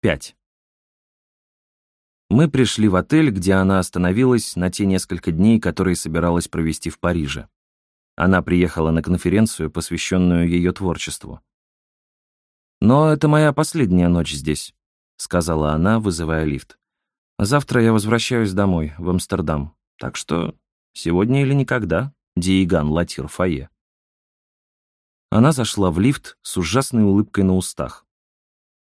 5. Мы пришли в отель, где она остановилась на те несколько дней, которые собиралась провести в Париже. Она приехала на конференцию, посвященную ее творчеству. «Но это моя последняя ночь здесь», — сказала она, вызывая лифт. «Завтра я возвращаюсь домой, в Амстердам, так что сегодня или никогда, Диеган Латир Фае». Она зашла в лифт с ужасной улыбкой на устах.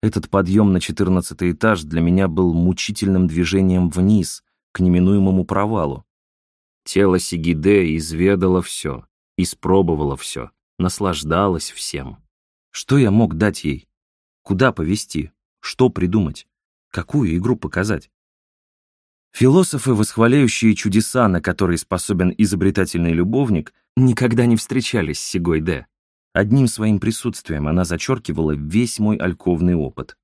Этот подъем на четырнадцатый этаж для меня был мучительным движением вниз, к неминуемому провалу. Тело Сигиде изведало все, испробовало все, наслаждалось всем. Что я мог дать ей? Куда повести? Что придумать? Какую игру показать? Философы, восхваляющие чудеса, на которые способен изобретательный любовник, никогда не встречались с Сигой Д. Одним своим присутствием она зачеркивала весь мой альковный опыт.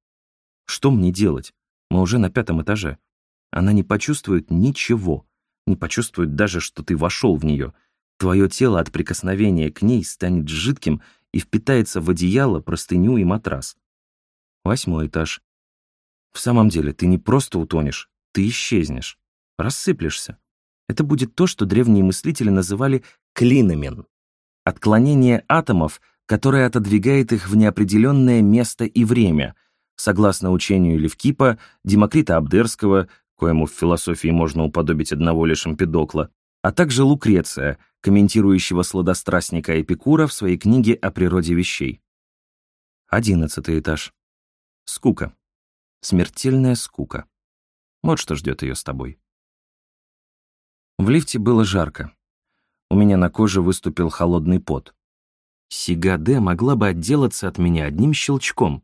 Что мне делать? Мы уже на пятом этаже. Она не почувствует ничего, не почувствует даже, что ты вошел в нее. Твое тело от прикосновения к ней станет жидким и впитается в одеяло, простыню и матрас. Восьмой этаж. В самом деле, ты не просто утонешь, ты исчезнешь, рассыплешься. Это будет то, что древние мыслители называли клиномен отклонение атомов, которое отодвигает их в неопределенное место и время, согласно учению Левкипа, Демокрита Абдерского, коему в философии можно уподобить одного лишь Эмпедокла, а также Лукреция, комментирующего сладострастника Эпикура в своей книге о природе вещей. Одиннадцатый этаж. Скука. Смертельная скука. Вот что ждет ее с тобой. В лифте было жарко. У меня на коже выступил холодный пот. Сигаде могла бы отделаться от меня одним щелчком,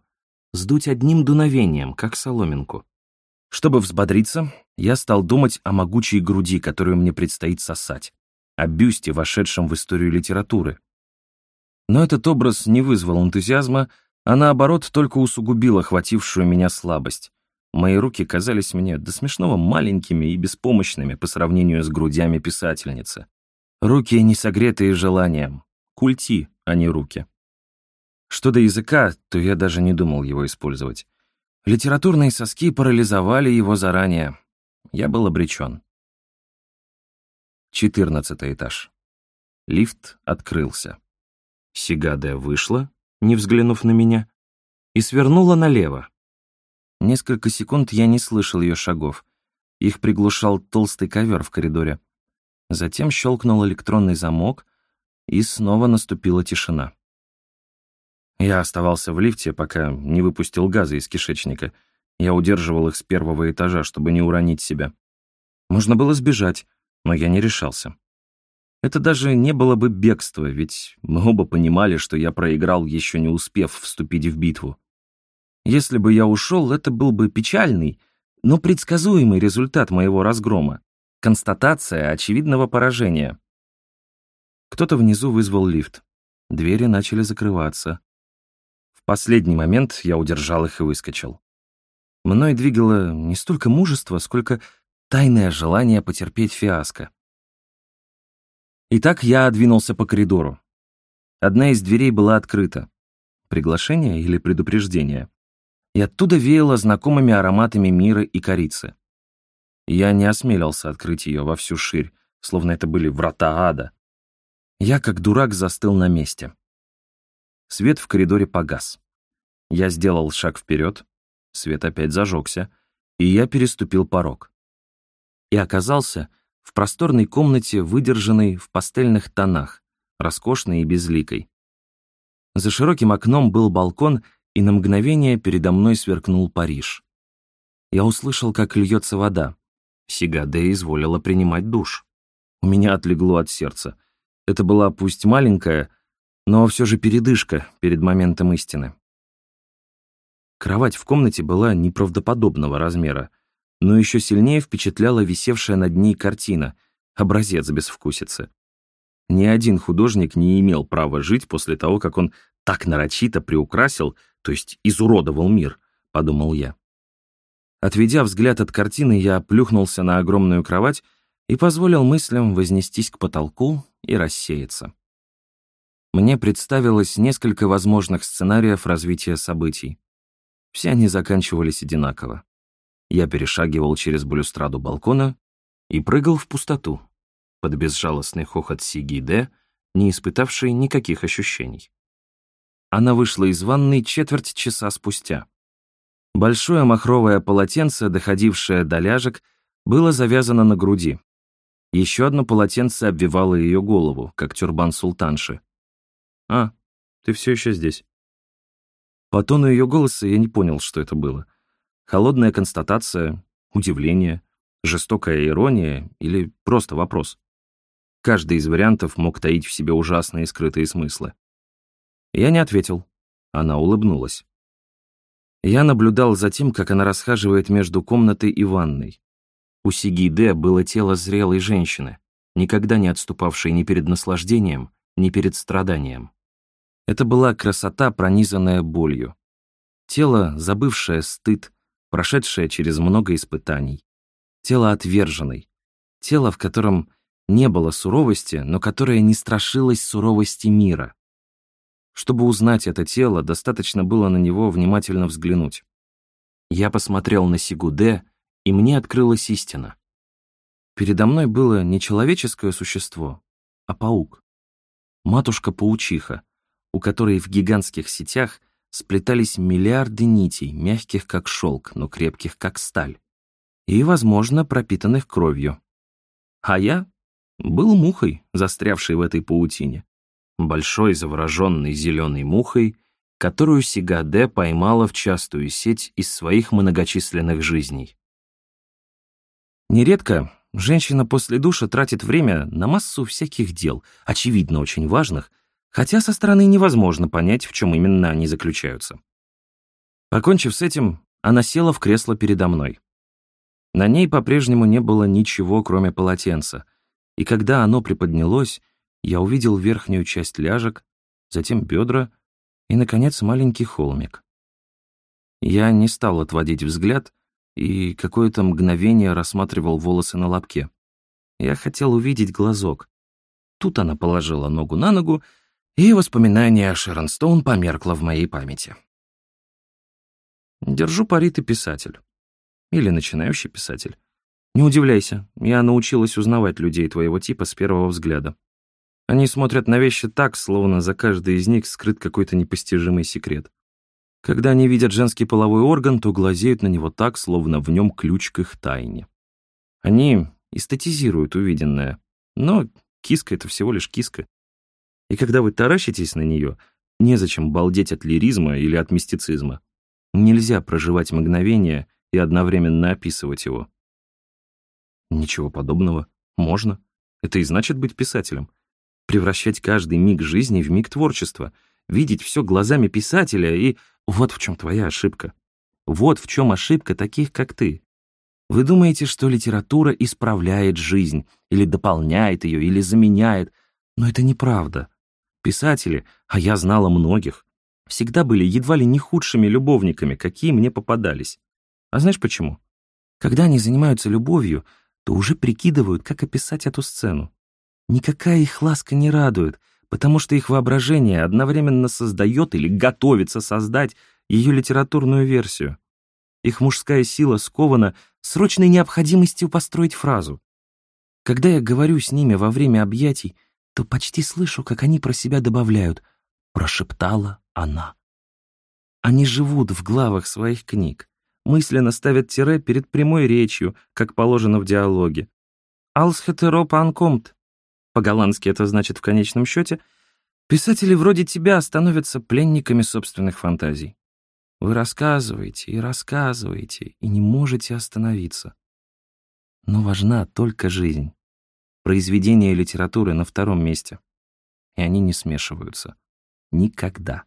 сдуть одним дуновением, как соломинку. Чтобы взбодриться, я стал думать о могучей груди, которую мне предстоит сосать, о бюсте, вошедшем в историю литературы. Но этот образ не вызвал энтузиазма, а наоборот только усугубил охватившую меня слабость. Мои руки казались мне до смешного маленькими и беспомощными по сравнению с грудями писательницы. Руки, не согретые желанием. Культи, а не руки. Что до языка, то я даже не думал его использовать. Литературные соски парализовали его заранее. Я был обречен. Четырнадцатый этаж. Лифт открылся. Сигаде вышла, не взглянув на меня, и свернула налево. Несколько секунд я не слышал ее шагов. Их приглушал толстый ковер в коридоре. Затем щелкнул электронный замок, и снова наступила тишина. Я оставался в лифте, пока не выпустил газы из кишечника. Я удерживал их с первого этажа, чтобы не уронить себя. Можно было сбежать, но я не решался. Это даже не было бы бегство, ведь мы оба понимали, что я проиграл, еще не успев вступить в битву. Если бы я ушел, это был бы печальный, но предсказуемый результат моего разгрома. Констатация очевидного поражения. Кто-то внизу вызвал лифт. Двери начали закрываться. В последний момент я удержал их и выскочил. Мной двигало не столько мужество, сколько тайное желание потерпеть фиаско. Итак, я двинулся по коридору. Одна из дверей была открыта. Приглашение или предупреждение? И оттуда веяло знакомыми ароматами мира и корицы. Я не осмелился открыть ее во всю ширь, словно это были врата ада. Я, как дурак, застыл на месте. Свет в коридоре погас. Я сделал шаг вперед, свет опять зажегся, и я переступил порог. И оказался в просторной комнате, выдержанной в пастельных тонах, роскошной и безликой. За широким окном был балкон, и на мгновение передо мной сверкнул Париж. Я услышал, как льется вода. Сигаде изволила принимать душ. У меня отлегло от сердца. Это была пусть маленькая, но все же передышка перед моментом истины. Кровать в комнате была неправдоподобного размера, но еще сильнее впечатляла висевшая над ней картина, образец безвкусицы. Ни один художник не имел права жить после того, как он так нарочито приукрасил, то есть изуродовал мир, подумал я. Отведя взгляд от картины, я плюхнулся на огромную кровать и позволил мыслям вознестись к потолку и рассеяться. Мне представилось несколько возможных сценариев развития событий. Все они заканчивались одинаково. Я перешагивал через балюстраду балкона и прыгал в пустоту, под безжалостный хохот Сиги Д, не испытавшей никаких ощущений. Она вышла из ванной четверть часа спустя. Большое махровое полотенце, доходившее до ляжек, было завязано на груди. Еще одно полотенце обвивало ее голову, как тюрбан султанши. «А, ты все еще здесь». По тону ее голоса я не понял, что это было. Холодная констатация, удивление, жестокая ирония или просто вопрос. Каждый из вариантов мог таить в себе ужасные скрытые смыслы. Я не ответил. Она улыбнулась. Я наблюдал за тем, как она расхаживает между комнатой и ванной. У Сигиде было тело зрелой женщины, никогда не отступавшей ни перед наслаждением, ни перед страданием. Это была красота, пронизанная болью. Тело, забывшее стыд, прошедшее через много испытаний. Тело отверженной. Тело, в котором не было суровости, но которое не страшилось суровости мира. Чтобы узнать это тело, достаточно было на него внимательно взглянуть. Я посмотрел на Сигуде, и мне открылась истина. Передо мной было не человеческое существо, а паук. Матушка-паучиха, у которой в гигантских сетях сплетались миллиарды нитей, мягких как шелк, но крепких как сталь, и, возможно, пропитанных кровью. А я был мухой, застрявшей в этой паутине большой завороженной зеленой мухой, которую Сигаде поймала в частую сеть из своих многочисленных жизней. Нередко женщина после душа тратит время на массу всяких дел, очевидно очень важных, хотя со стороны невозможно понять, в чем именно они заключаются. Покончив с этим, она села в кресло передо мной. На ней по-прежнему не было ничего, кроме полотенца, и когда оно приподнялось, я увидел верхнюю часть ляжек, затем бедра и, наконец, маленький холмик. Я не стал отводить взгляд и какое-то мгновение рассматривал волосы на лобке. Я хотел увидеть глазок. Тут она положила ногу на ногу, и воспоминание о Шерон Стоун померкло в моей памяти. Держу пари, ты писатель. Или начинающий писатель. Не удивляйся, я научилась узнавать людей твоего типа с первого взгляда. Они смотрят на вещи так, словно за каждой из них скрыт какой-то непостижимый секрет. Когда они видят женский половой орган, то глазеют на него так, словно в нем ключ к их тайне. Они эстетизируют увиденное, но киска — это всего лишь киска. И когда вы таращитесь на нее, незачем балдеть от лиризма или от мистицизма. Нельзя проживать мгновение и одновременно описывать его. Ничего подобного. Можно. Это и значит быть писателем превращать каждый миг жизни в миг творчества, видеть все глазами писателя и... Вот в чем твоя ошибка. Вот в чем ошибка таких, как ты. Вы думаете, что литература исправляет жизнь, или дополняет ее, или заменяет, но это неправда. Писатели, а я знала многих, всегда были едва ли не худшими любовниками, какие мне попадались. А знаешь почему? Когда они занимаются любовью, то уже прикидывают, как описать эту сцену. Никакая их ласка не радует, потому что их воображение одновременно создает или готовится создать ее литературную версию. Их мужская сила скована срочной необходимостью построить фразу. Когда я говорю с ними во время объятий, то почти слышу, как они про себя добавляют «прошептала она». Они живут в главах своих книг, мысленно ставят тире перед прямой речью, как положено в диалоге. «Алсхетероп анкомт» по-голландски это значит в конечном счете, писатели вроде тебя становятся пленниками собственных фантазий. Вы рассказываете и рассказываете, и не можете остановиться. Но важна только жизнь. Произведения литературы на втором месте. И они не смешиваются. Никогда.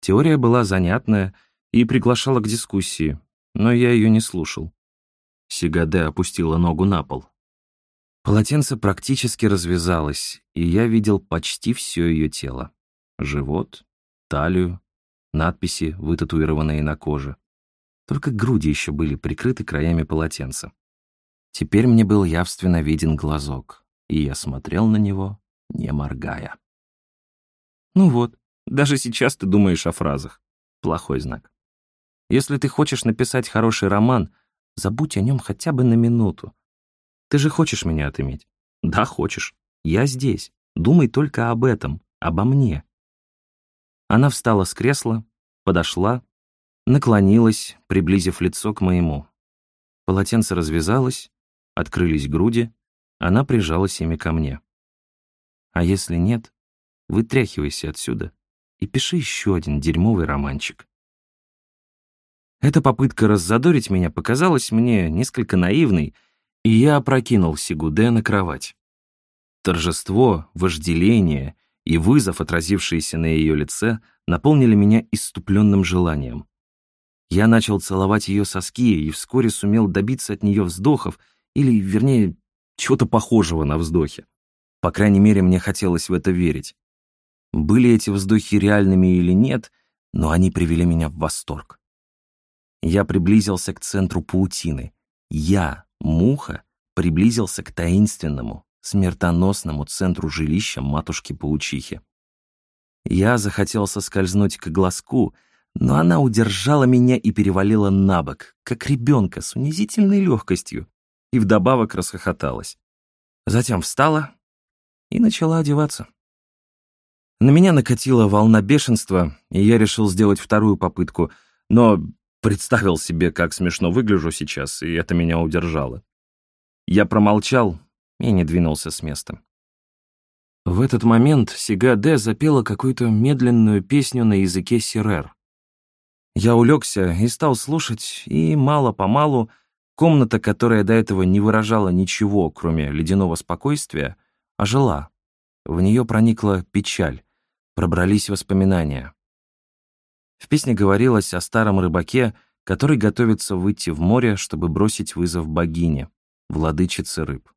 Теория была занятная и приглашала к дискуссии, но я ее не слушал. Сигаде опустила ногу на пол. Полотенце практически развязалось, и я видел почти все ее тело. Живот, талию, надписи, вытатуированные на коже. Только груди еще были прикрыты краями полотенца. Теперь мне был явственно виден глазок, и я смотрел на него, не моргая. Ну вот, даже сейчас ты думаешь о фразах. плохой знак. Если ты хочешь написать хороший роман, забудь о нем хотя бы на минуту. Ты же хочешь меня отыметь? Да, хочешь. Я здесь. Думай только об этом, обо мне. Она встала с кресла, подошла, наклонилась, приблизив лицо к моему. Полотенце развязалось, открылись груди, она прижалась ими ко мне. А если нет, вытряхивайся отсюда и пиши еще один дерьмовый романчик. Эта попытка раззадорить меня показалась мне несколько наивной, и я опрокинул Сигуде на кровать. Торжество, вожделение и вызов, отразившиеся на ее лице, наполнили меня иступленным желанием. Я начал целовать ее соски и вскоре сумел добиться от нее вздохов, или, вернее, чего-то похожего на вздохи. По крайней мере, мне хотелось в это верить. Были эти вздохи реальными или нет, но они привели меня в восторг. Я приблизился к центру паутины. Я, муха, приблизился к таинственному, смертоносному центру жилища матушки-паучихи. Я захотел соскользнуть к глазку, но она удержала меня и перевалила на бок, как ребенка с унизительной легкостью, и вдобавок расхохоталась. Затем встала и начала одеваться. На меня накатила волна бешенства, и я решил сделать вторую попытку, но представил себе, как смешно выгляжу сейчас, и это меня удержало. Я промолчал и не двинулся с места. В этот момент Сига Де запела какую-то медленную песню на языке сирер. Я улегся и стал слушать, и мало-помалу комната, которая до этого не выражала ничего, кроме ледяного спокойствия, ожила. В нее проникла печаль, пробрались воспоминания. В песне говорилось о старом рыбаке, который готовится выйти в море, чтобы бросить вызов богине, владычице рыб.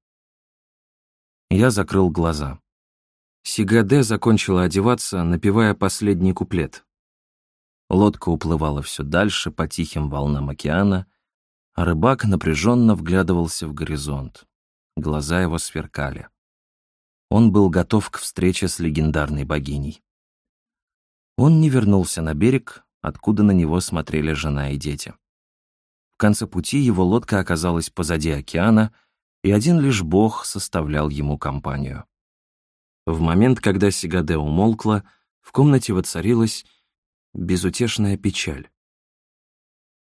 Я закрыл глаза. Сигаде закончила одеваться, напевая последний куплет. Лодка уплывала все дальше по тихим волнам океана, а рыбак напряженно вглядывался в горизонт. Глаза его сверкали. Он был готов к встрече с легендарной богиней. Он не вернулся на берег, откуда на него смотрели жена и дети. В конце пути его лодка оказалась позади океана, и один лишь бог составлял ему компанию. В момент, когда Сигаде умолкла, в комнате воцарилась безутешная печаль.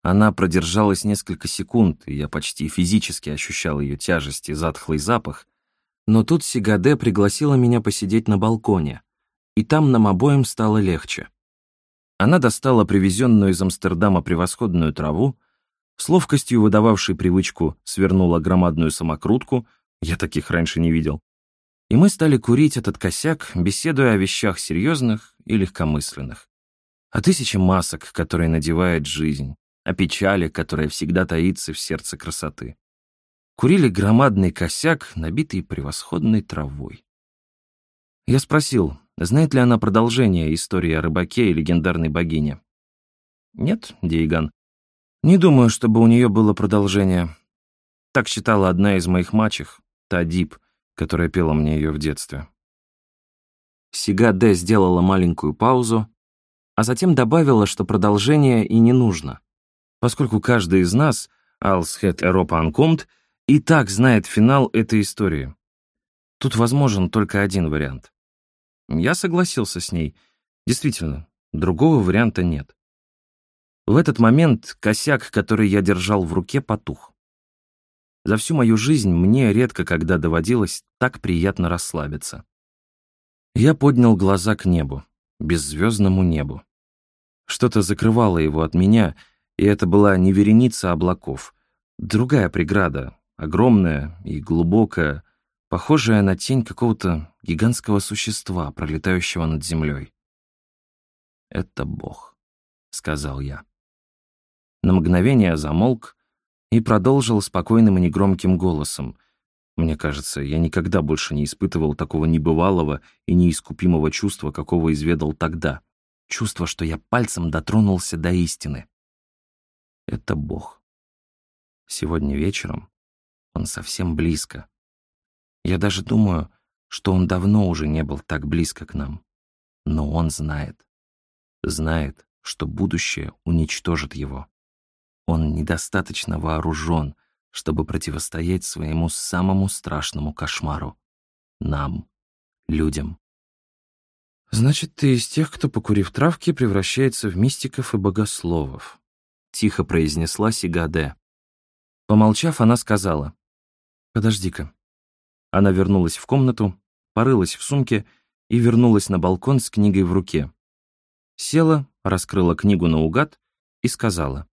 Она продержалась несколько секунд, и я почти физически ощущал ее тяжесть и затхлый запах, но тут Сигаде пригласила меня посидеть на балконе, и там нам обоим стало легче. Она достала привезенную из Амстердама превосходную траву, с ловкостью выдававшей привычку свернула громадную самокрутку, я таких раньше не видел, и мы стали курить этот косяк, беседуя о вещах серьезных и легкомысленных. О тысяче масок, которые надевает жизнь, о печали, которая всегда таится в сердце красоты. Курили громадный косяк, набитый превосходной травой. Я спросил, знает ли она продолжение истории о рыбаке и легендарной богине. Нет, Дейган. Не думаю, чтобы у нее было продолжение. Так считала одна из моих мачех, Тадип, которая пела мне ее в детстве. Сига Д сделала маленькую паузу, а затем добавила, что продолжение и не нужно, поскольку каждый из нас, Алсхет Эропа Анкомт, и так знает финал этой истории. Тут возможен только один вариант. Я согласился с ней. Действительно, другого варианта нет. В этот момент косяк, который я держал в руке, потух. За всю мою жизнь мне редко когда доводилось так приятно расслабиться. Я поднял глаза к небу, беззвездному небу. Что-то закрывало его от меня, и это была не вереница облаков, другая преграда, огромная и глубокая, похожая на тень какого-то гигантского существа, пролетающего над землей. «Это Бог», — сказал я. На мгновение замолк, и продолжил спокойным и негромким голосом. Мне кажется, я никогда больше не испытывал такого небывалого и неискупимого чувства, какого изведал тогда. Чувство, что я пальцем дотронулся до истины. Это Бог. Сегодня вечером он совсем близко. Я даже думаю, что он давно уже не был так близко к нам. Но он знает. Знает, что будущее уничтожит его. Он недостаточно вооружен, чтобы противостоять своему самому страшному кошмару — нам, людям. «Значит, ты из тех, кто, покурив травки, превращается в мистиков и богословов», — тихо произнесла Сигаде. Помолчав, она сказала, «Подожди-ка». Она вернулась в комнату, порылась в сумке и вернулась на балкон с книгой в руке. Села, раскрыла книгу наугад и сказала,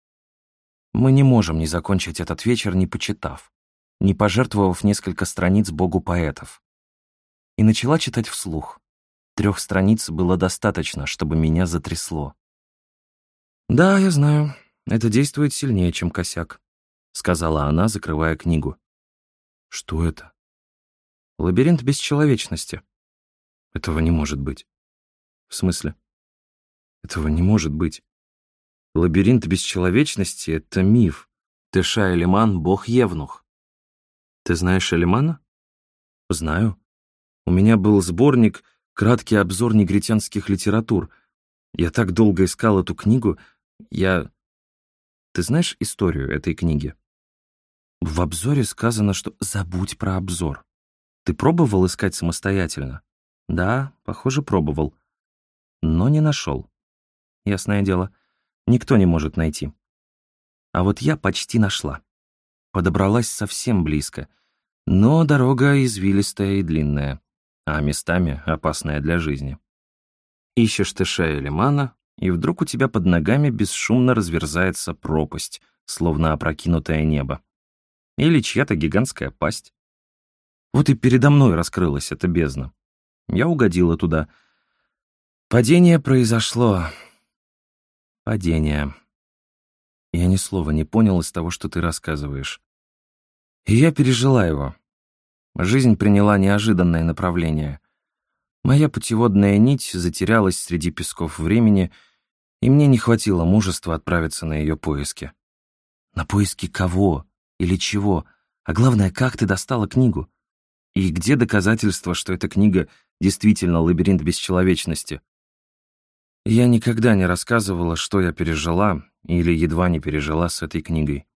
«Мы не можем не закончить этот вечер, не почитав, не пожертвовав несколько страниц богу поэтов». И начала читать вслух. Трех страниц было достаточно, чтобы меня затрясло. «Да, я знаю, это действует сильнее, чем косяк», — сказала она, закрывая книгу. «Что это?» «Лабиринт бесчеловечности». «Этого не может быть». «В смысле?» Этого не может быть. Лабиринт бесчеловечности — это миф. Теша Элиман — бог-евнух. Ты знаешь Элимана? Знаю. У меня был сборник «Краткий обзор негритянских литератур». Я так долго искал эту книгу. Я... Ты знаешь историю этой книги? В обзоре сказано, что забудь про обзор. Ты пробовал искать самостоятельно? Да, похоже, пробовал. Но не нашел ясное дело, никто не может найти. А вот я почти нашла. Подобралась совсем близко, но дорога извилистая и длинная, а местами опасная для жизни. Ищешь ты шею лимана, и вдруг у тебя под ногами бесшумно разверзается пропасть, словно опрокинутое небо. Или чья-то гигантская пасть. Вот и передо мной раскрылась эта бездна. Я угодила туда. Падение произошло, Падение. Я ни слова не понял из того, что ты рассказываешь. И я пережила его. Жизнь приняла неожиданное направление. Моя путеводная нить затерялась среди песков времени, и мне не хватило мужества отправиться на ее поиски. На поиски кого или чего? А главное, как ты достала книгу? И где доказательства, что эта книга действительно лабиринт бесчеловечности? Я никогда не рассказывала, что я пережила или едва не пережила с этой книгой.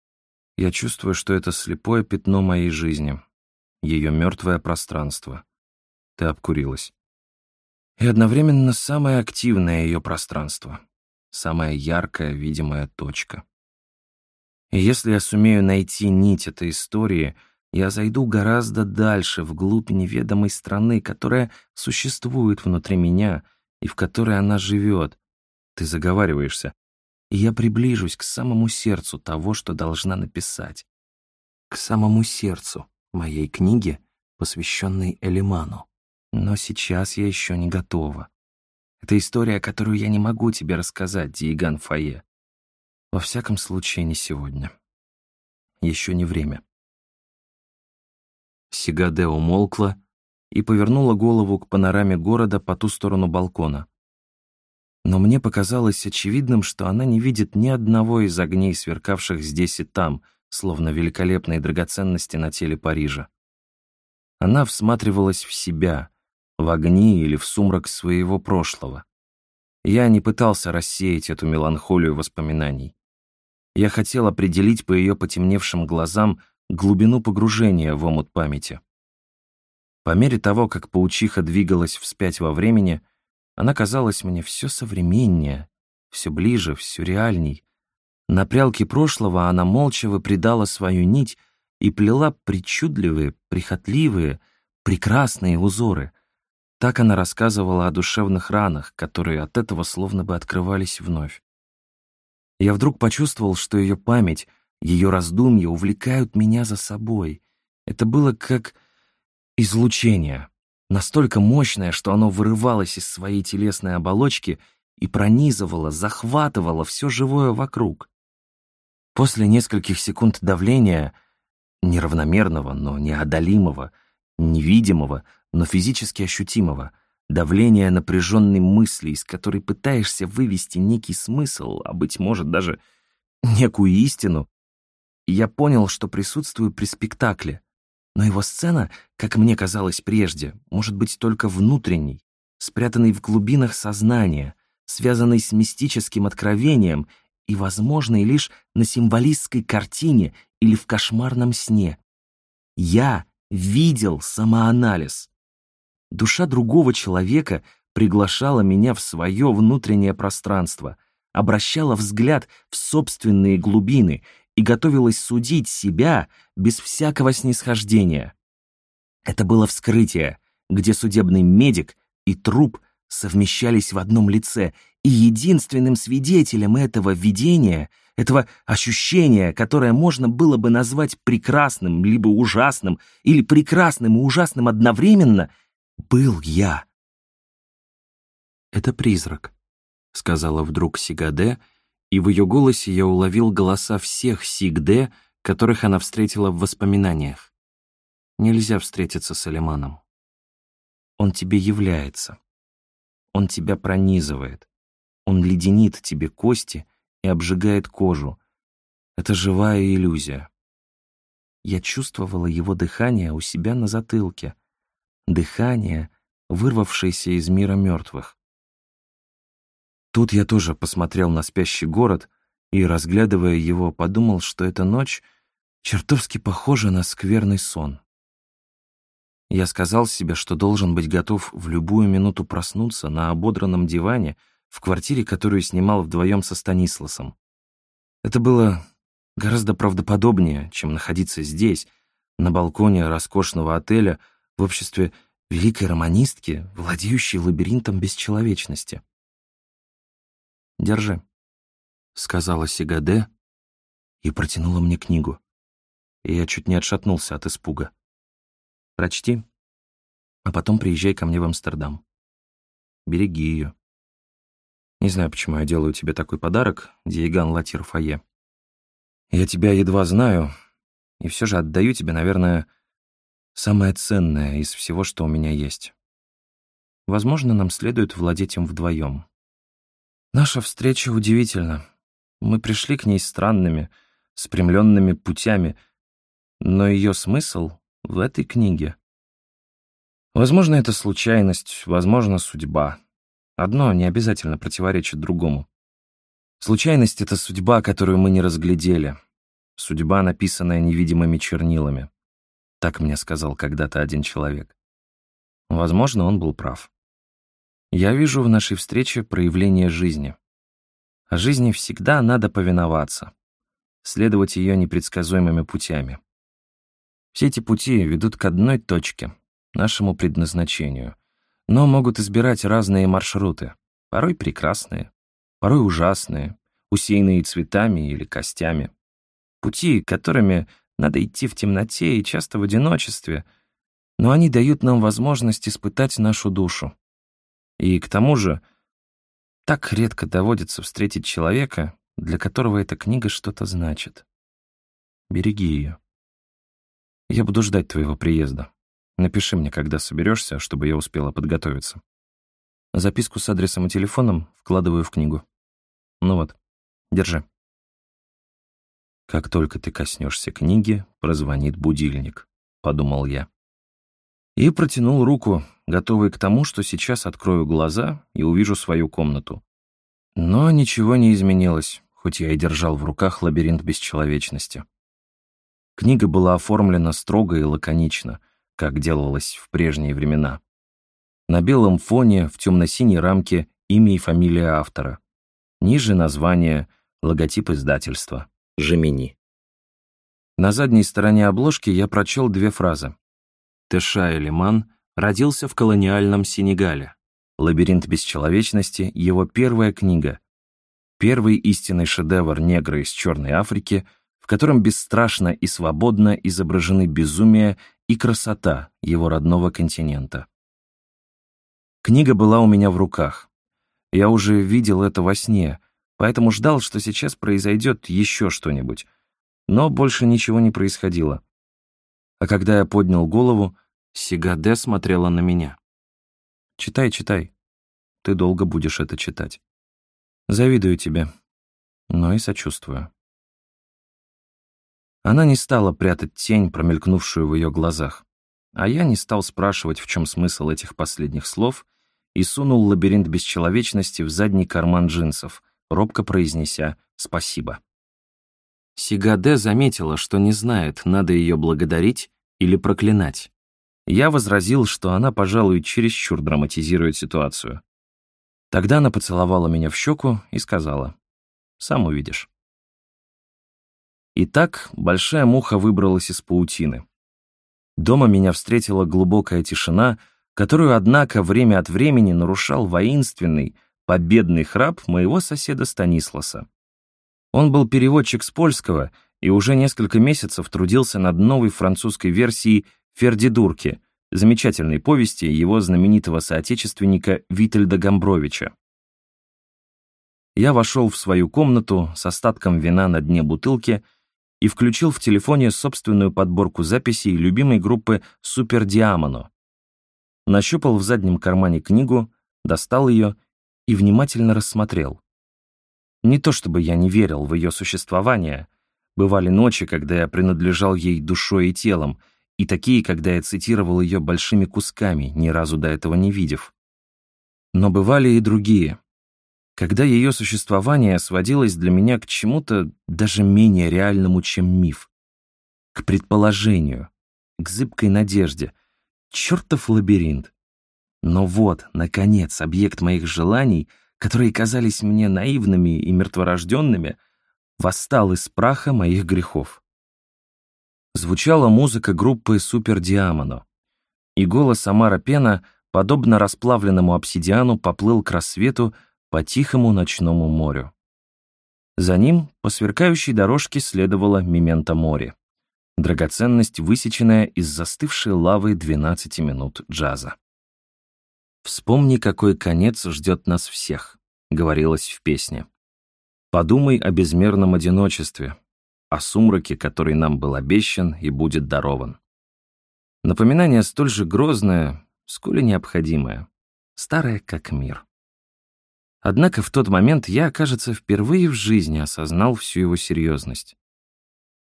Я чувствую, что это слепое пятно моей жизни, ее мертвое пространство. Ты обкурилась. И одновременно самое активное ее пространство, самая яркая видимая точка. И если я сумею найти нить этой истории, я зайду гораздо дальше, вглубь неведомой страны, которая существует внутри меня — и в которой она живет. Ты заговариваешься, и я приближусь к самому сердцу того, что должна написать. К самому сердцу моей книги, посвященной Элиману. Но сейчас я еще не готова. Это история, которую я не могу тебе рассказать, Диеган Фае. Во всяком случае, не сегодня. Еще не время. Сигаде умолкла, и повернула голову к панораме города по ту сторону балкона. Но мне показалось очевидным, что она не видит ни одного из огней, сверкавших здесь и там, словно великолепные драгоценности на теле Парижа. Она всматривалась в себя, в огни или в сумрак своего прошлого. Я не пытался рассеять эту меланхолию воспоминаний. Я хотел определить по ее потемневшим глазам глубину погружения в омут памяти. По мере того, как паучиха двигалась вспять во времени, она казалась мне все современнее, все ближе, все реальней. На прялке прошлого она молча выпредала свою нить и плела причудливые, прихотливые, прекрасные узоры. Так она рассказывала о душевных ранах, которые от этого словно бы открывались вновь. Я вдруг почувствовал, что ее память, ее раздумья увлекают меня за собой. Это было как излучение, настолько мощное, что оно вырывалось из своей телесной оболочки и пронизывало, захватывало все живое вокруг. После нескольких секунд давления, неравномерного, но неодолимого, невидимого, но физически ощутимого, давления напряженной мысли, из которой пытаешься вывести некий смысл, а, быть может, даже некую истину, я понял, что присутствую при спектакле, но его сцена, как мне казалось прежде, может быть только внутренней, спрятанной в глубинах сознания, связанный с мистическим откровением и возможный лишь на символистской картине или в кошмарном сне. Я видел самоанализ. Душа другого человека приглашала меня в свое внутреннее пространство, обращала взгляд в собственные глубины и готовилась судить себя без всякого снисхождения. Это было вскрытие, где судебный медик и труп совмещались в одном лице, и единственным свидетелем этого видения, этого ощущения, которое можно было бы назвать прекрасным, либо ужасным, или прекрасным и ужасным одновременно, был я. «Это призрак», — сказала вдруг Сигаде, и в ее голосе я уловил голоса всех Сигде, которых она встретила в воспоминаниях. Нельзя встретиться с Алиманом. Он тебе является. Он тебя пронизывает. Он леденит тебе кости и обжигает кожу. Это живая иллюзия. Я чувствовала его дыхание у себя на затылке. Дыхание, вырвавшееся из мира мертвых. Тут я тоже посмотрел на спящий город и, разглядывая его, подумал, что эта ночь чертовски похожа на скверный сон. Я сказал себе, что должен быть готов в любую минуту проснуться на ободранном диване в квартире, которую снимал вдвоем со Станисласом. Это было гораздо правдоподобнее, чем находиться здесь, на балконе роскошного отеля, в обществе великой романистки, владеющей лабиринтом бесчеловечности. «Держи», — сказала Сигаде и протянула мне книгу. И я чуть не отшатнулся от испуга. Прочти, а потом приезжай ко мне в Амстердам. Береги ее. Не знаю, почему я делаю тебе такой подарок, Диеган Латир Фае. Я тебя едва знаю, и все же отдаю тебе, наверное, самое ценное из всего, что у меня есть. Возможно, нам следует владеть им вдвоем. Наша встреча удивительна. Мы пришли к ней странными, спрямленными путями, но ее смысл в этой книге. Возможно, это случайность, возможно, судьба. Одно не обязательно противоречит другому. Случайность — это судьба, которую мы не разглядели. Судьба, написанная невидимыми чернилами. Так мне сказал когда-то один человек. Возможно, он был прав. Я вижу в нашей встрече проявление жизни. А жизни всегда надо повиноваться, следовать ее непредсказуемыми путями. Все эти пути ведут к одной точке, нашему предназначению, но могут избирать разные маршруты, порой прекрасные, порой ужасные, усеянные цветами или костями. Пути, которыми надо идти в темноте и часто в одиночестве, но они дают нам возможность испытать нашу душу. И к тому же, так редко доводится встретить человека, для которого эта книга что-то значит. Береги ее. Я буду ждать твоего приезда. Напиши мне, когда соберешься, чтобы я успела подготовиться. Записку с адресом и телефоном вкладываю в книгу. Ну вот, держи. Как только ты коснешься книги, прозвонит будильник, подумал я. И протянул руку, готовый к тому, что сейчас открою глаза и увижу свою комнату. Но ничего не изменилось, хоть я и держал в руках лабиринт бесчеловечности. Книга была оформлена строго и лаконично, как делалось в прежние времена. На белом фоне в темно-синей рамке имя и фамилия автора. Ниже название, логотип издательства. Жемини. На задней стороне обложки я прочел две фразы. Теша Элиман родился в колониальном Сенегале. «Лабиринт бесчеловечности» — его первая книга. Первый истинный шедевр негра из Черной Африки — в котором бесстрашно и свободно изображены безумие и красота его родного континента. Книга была у меня в руках. Я уже видел это во сне, поэтому ждал, что сейчас произойдет еще что-нибудь. Но больше ничего не происходило. А когда я поднял голову, Сигаде смотрела на меня. «Читай, читай. Ты долго будешь это читать. Завидую тебе, но и сочувствую». Она не стала прятать тень, промелькнувшую в ее глазах. А я не стал спрашивать, в чем смысл этих последних слов, и сунул лабиринт бесчеловечности в задний карман джинсов, робко произнеся «спасибо». Сигаде заметила, что не знает, надо ее благодарить или проклинать. Я возразил, что она, пожалуй, чересчур драматизирует ситуацию. Тогда она поцеловала меня в щеку и сказала, «Сам увидишь». Итак, большая муха выбралась из паутины. Дома меня встретила глубокая тишина, которую, однако, время от времени нарушал воинственный, победный храп моего соседа Станисласа. Он был переводчик с польского и уже несколько месяцев трудился над новой французской версией «Фердидурки», замечательной повести его знаменитого соотечественника Витальда Гамбровича. Я вошел в свою комнату с остатком вина на дне бутылки и включил в телефоне собственную подборку записей любимой группы «Супер Диамоно». Нащупал в заднем кармане книгу, достал ее и внимательно рассмотрел. Не то чтобы я не верил в ее существование. Бывали ночи, когда я принадлежал ей душой и телом, и такие, когда я цитировал ее большими кусками, ни разу до этого не видев. Но бывали и другие, когда ее существование сводилось для меня к чему-то даже менее реальному, чем миф. К предположению, к зыбкой надежде. Чертов лабиринт. Но вот, наконец, объект моих желаний, которые казались мне наивными и мертворожденными, восстал из праха моих грехов. Звучала музыка группы «Супер Диамоно», и голос Амара Пена, подобно расплавленному обсидиану, поплыл к рассвету, по тихому ночному морю. За ним по сверкающей дорожке следовала мементо море, драгоценность, высеченная из застывшей лавы 12 минут джаза. «Вспомни, какой конец ждет нас всех», — говорилось в песне. «Подумай о безмерном одиночестве, о сумраке, который нам был обещан и будет дарован». Напоминание столь же грозное, сколь и необходимое, старое как мир. Однако в тот момент я, кажется, впервые в жизни осознал всю его серьезность.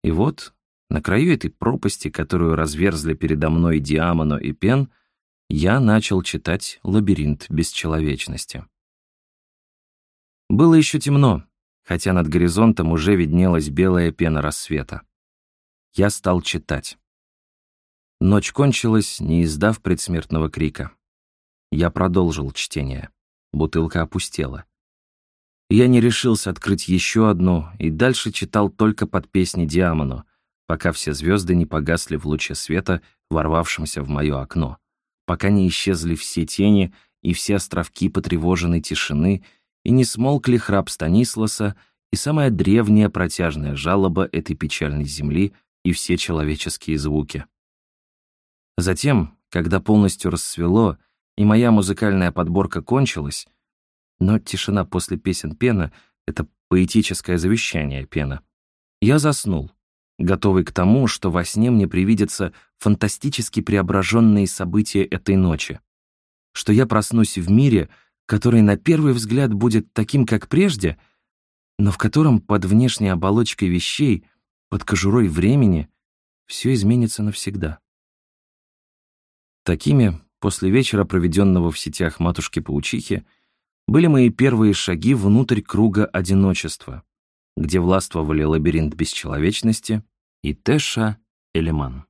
И вот, на краю этой пропасти, которую разверзли передо мной Диамоно и Пен, я начал читать «Лабиринт бесчеловечности». Было еще темно, хотя над горизонтом уже виднелась белая пена рассвета. Я стал читать. Ночь кончилась, не издав предсмертного крика. Я продолжил чтение. Бутылка опустела. Я не решился открыть еще одну и дальше читал только под песни Диамону, пока все звезды не погасли в луче света, ворвавшемся в мое окно, пока не исчезли все тени и все островки потревоженной тишины, и не смолкли храп Станисласа и самая древняя протяжная жалоба этой печальной земли и все человеческие звуки. Затем, когда полностью рассвело, и моя музыкальная подборка кончилась, но тишина после песен Пена — это поэтическое завещание Пена. Я заснул, готовый к тому, что во сне мне привидятся фантастически преображенные события этой ночи, что я проснусь в мире, который на первый взгляд будет таким, как прежде, но в котором под внешней оболочкой вещей, под кожурой времени, все изменится навсегда. Такими после вечера, проведенного в сетях матушки-паучихи, были мои первые шаги внутрь круга одиночества, где властвовали лабиринт бесчеловечности и Тэша Элеман.